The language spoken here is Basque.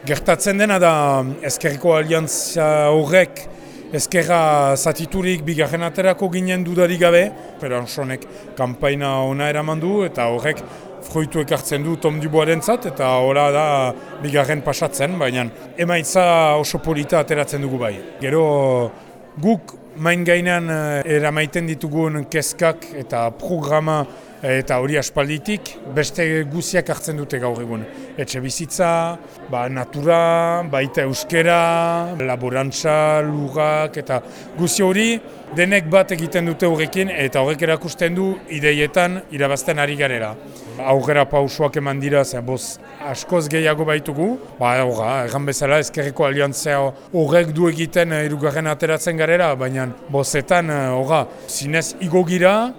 Gertatzen dena da ezkerreko aliantzia horrek ezkerra zatiturik bigarren aterako ginen dudarik gabe, pero ansonek kanpaina ona eraman du eta horrek fruitu ekartzen du Tom Duboaren zat, eta hola da bigarren pasatzen, baina emaitza oso polita ateratzen dugu bai. Gero guk main gainean eramaiten ditugun keskak eta programa eta hori aspalditik beste guziak hartzen dute gaur egun. Etxe bizitza, ba, natura, baita euskera, laborantza, lugak eta guzi hori denek bat egiten dute horrekin eta horrek erakusten du ideietan irabazten ari garera. Aurrera pausuak eman dira, zen boz askoz gehiago baitugu, ba, horra, erran bezala ezkerreko aliantzea horrek du egiten irugarren ateratzen garera, baina bozetan, horra, zinez igogira,